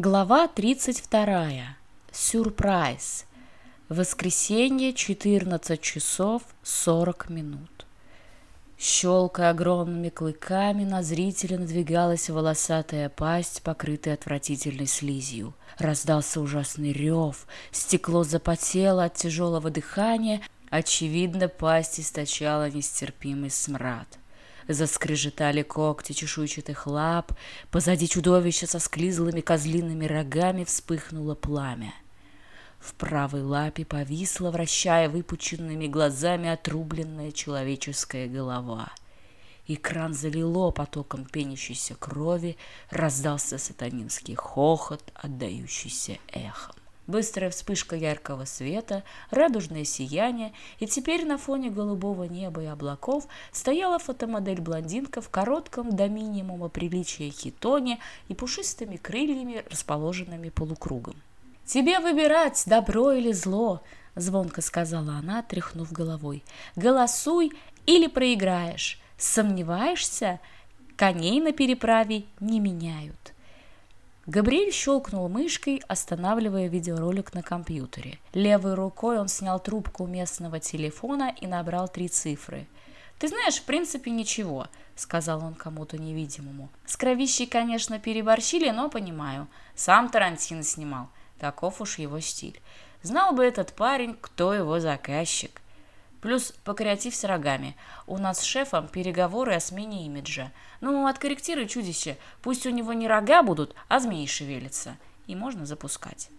Глава 32. Сюрприз. Воскресенье, 14 часов 40 минут. Щелкая огромными клыками, на зрителя надвигалась волосатая пасть, покрытая отвратительной слизью. Раздался ужасный рев, стекло запотело от тяжелого дыхания, очевидно, пасть источала нестерпимый смрад. Заскрежетали когти чешуйчатых лап, позади чудовища со склизлыми козлиными рогами вспыхнуло пламя. В правой лапе повисла, вращая выпученными глазами, отрубленная человеческая голова. Экран залило потоком пенящейся крови, раздался сатанинский хохот, отдающийся эхом. быстро вспышка яркого света, радужное сияние, и теперь на фоне голубого неба и облаков стояла фотомодель-блондинка в коротком до минимума приличия хитоне и пушистыми крыльями, расположенными полукругом. «Тебе выбирать, добро или зло!» – звонко сказала она, тряхнув головой. «Голосуй или проиграешь! Сомневаешься? Коней на переправе не меняют!» Габриэль щелкнул мышкой, останавливая видеоролик на компьютере. Левой рукой он снял трубку местного телефона и набрал три цифры. «Ты знаешь, в принципе, ничего», — сказал он кому-то невидимому. «С кровищей, конечно, переборщили, но понимаю. Сам Тарантино снимал. Таков уж его стиль. Знал бы этот парень, кто его заказчик». Плюс покреатив с рогами. У нас с шефом переговоры о смене имиджа. Ну, откорректируй чудище. Пусть у него не рога будут, а змеи шевелятся. И можно запускать.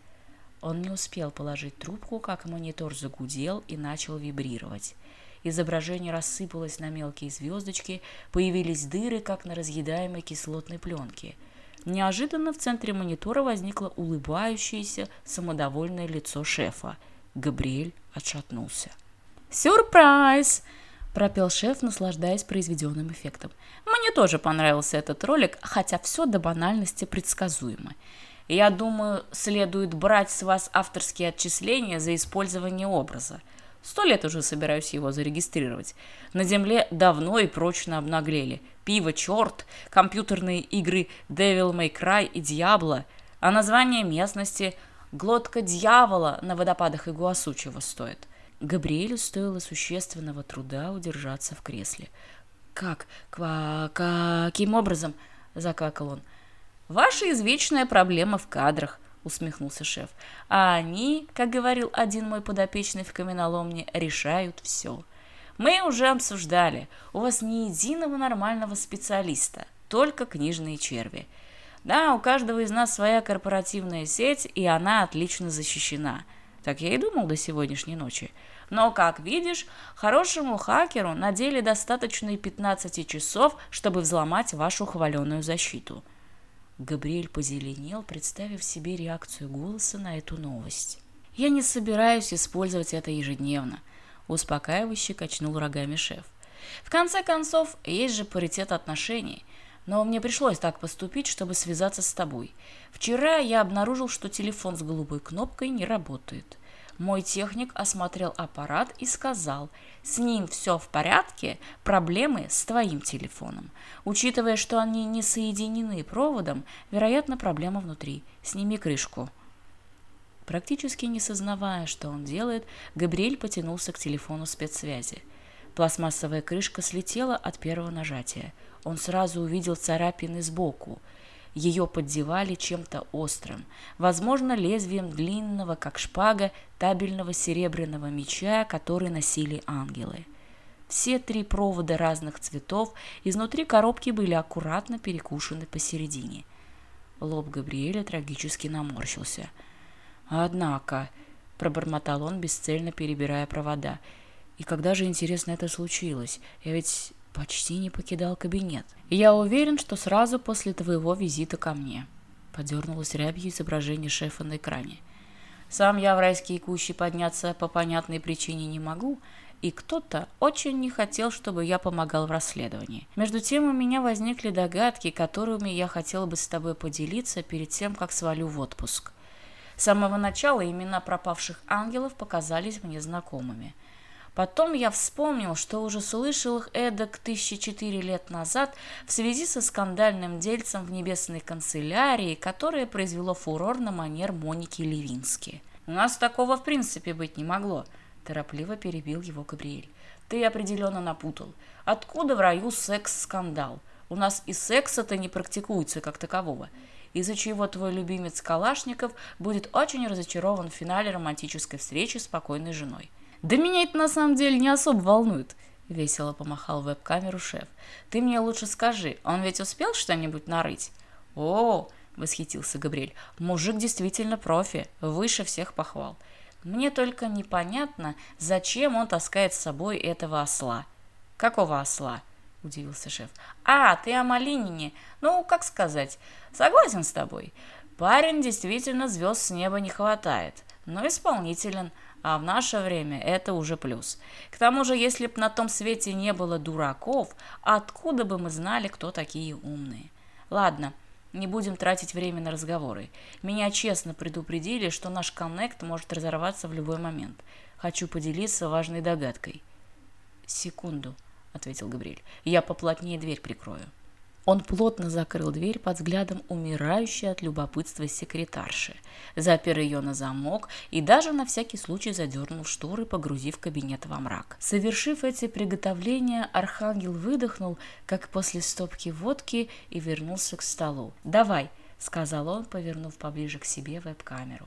Он не успел положить трубку, как монитор загудел и начал вибрировать. Изображение рассыпалось на мелкие звездочки, появились дыры, как на разъедаемой кислотной пленке. Неожиданно в центре монитора возникло улыбающееся, самодовольное лицо шефа. Габриэль отшатнулся. «Сюрприз!» – пропел шеф, наслаждаясь произведенным эффектом. «Мне тоже понравился этот ролик, хотя все до банальности предсказуемо. Я думаю, следует брать с вас авторские отчисления за использование образа. Сто лет уже собираюсь его зарегистрировать. На земле давно и прочно обнаглели. Пиво «Черт», компьютерные игры Devil May Cry и Diablo, а название местности «Глотка дьявола» на водопадах Игуасу чего стоит. Габриэлю стоило существенного труда удержаться в кресле. «Как? Ква каким образом?» – закакал он. «Ваша извечная проблема в кадрах», – усмехнулся шеф. «А они, как говорил один мой подопечный в каменоломне, решают все. Мы уже обсуждали, у вас ни единого нормального специалиста, только книжные черви. Да, у каждого из нас своя корпоративная сеть, и она отлично защищена. как я и думал до сегодняшней ночи. Но, как видишь, хорошему хакеру на деле достаточно и 15 часов, чтобы взломать вашу хваленую защиту». Габриэль позеленел, представив себе реакцию голоса на эту новость. «Я не собираюсь использовать это ежедневно», – успокаивающе качнул рогами шеф. «В конце концов, есть же паритет отношений – но мне пришлось так поступить, чтобы связаться с тобой. Вчера я обнаружил, что телефон с голубой кнопкой не работает. Мой техник осмотрел аппарат и сказал, с ним все в порядке, проблемы с твоим телефоном. Учитывая, что они не соединены проводом, вероятно, проблема внутри. Сними крышку. Практически не сознавая, что он делает, Габриэль потянулся к телефону спецсвязи. Пластмассовая крышка слетела от первого нажатия. Он сразу увидел царапины сбоку – ее поддевали чем-то острым, возможно, лезвием длинного, как шпага, табельного серебряного меча, который носили ангелы. Все три провода разных цветов изнутри коробки были аккуратно перекушены посередине. Лоб Габриэля трагически наморщился. «Однако», — пробормотал он, бесцельно перебирая провода, — «и когда же, интересно, это случилось? Я ведь почти не покидал кабинет. Я уверен, что сразу после твоего визита ко мне. Подернулось рябью изображение шефа на экране. Сам я в райские кущи подняться по понятной причине не могу, и кто-то очень не хотел, чтобы я помогал в расследовании. Между тем у меня возникли догадки, которыми я хотел бы с тобой поделиться перед тем, как свалю в отпуск. С самого начала имена пропавших ангелов показались мне знакомыми – Потом я вспомнил, что уже слышал их эдак тысячи четыре лет назад в связи со скандальным дельцем в небесной канцелярии, которое произвело фурор на манер Моники Левински. «У нас такого в принципе быть не могло», – торопливо перебил его Габриэль. «Ты определенно напутал. Откуда в раю секс-скандал? У нас и секса-то не практикуется как такового из-за чего твой любимец Калашников будет очень разочарован в финале романтической встречи с покойной женой. Да меня это на самом деле не особо волнует, весело помахал веб-камеру шеф. Ты мне лучше скажи, он ведь успел что-нибудь нарыть? О, восхитился Габриэль, мужик действительно профи, выше всех похвал. Мне только непонятно, зачем он таскает с собой этого осла. Какого осла? – удивился шеф. «А, ты о Малинине. Ну, как сказать. Согласен с тобой. Парень действительно звезд с неба не хватает, но исполнителен, а в наше время это уже плюс. К тому же, если б на том свете не было дураков, откуда бы мы знали, кто такие умные? Ладно, не будем тратить время на разговоры. Меня честно предупредили, что наш коннект может разорваться в любой момент. Хочу поделиться важной догадкой. Секунду. — ответил Габриэль. «Я поплотнее дверь прикрою». Он плотно закрыл дверь под взглядом умирающей от любопытства секретарши, запер ее на замок и даже на всякий случай задернул шторы, погрузив кабинет во мрак. Совершив эти приготовления, Архангел выдохнул, как после стопки водки, и вернулся к столу. «Давай», — сказал он, повернув поближе к себе веб-камеру.